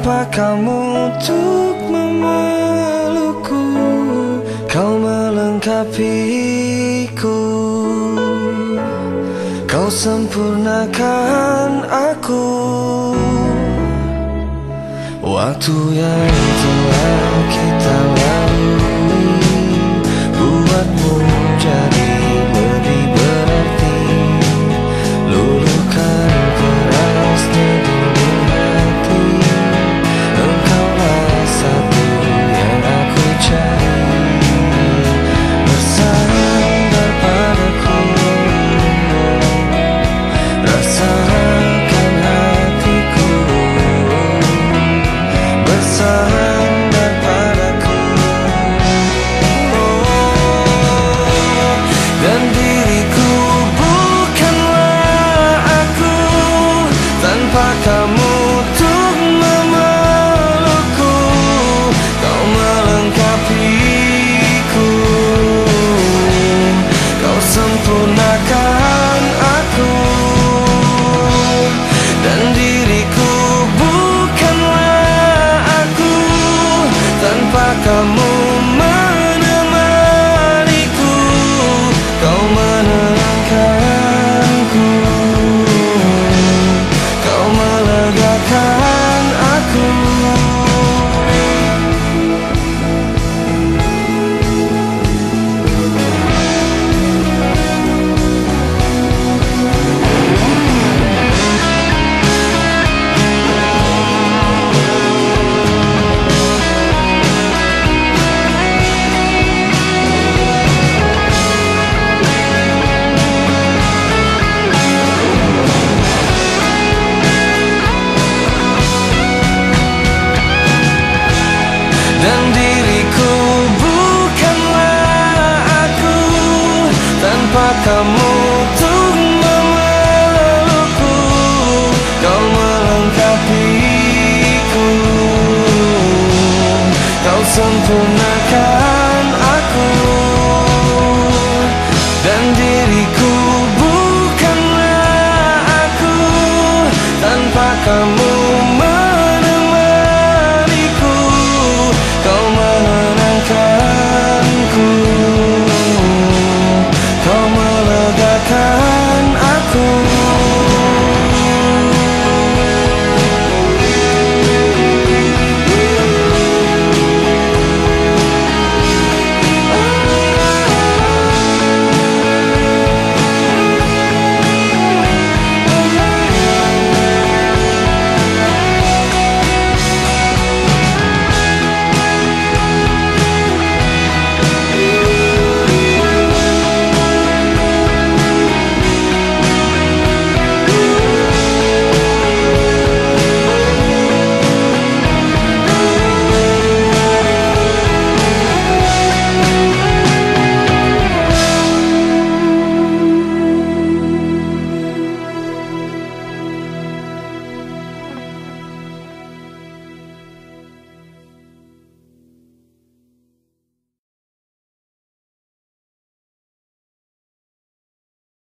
Tanpa kamu untuk memelukku? Kau melengkapiku. Kau sempurnakan aku. Waktu yang telah kita lalui Buatmu Kamu untuk memelukku. Kau melengkapiku. Kau sempurnakan aku. Dan diriku bukanlah aku. Tanpa kamu Tanpa kamu untuk memelukku? Kau melengkapiku Kau sempurnakan aku. Dan diriku bukanlah aku. Tanpa kamu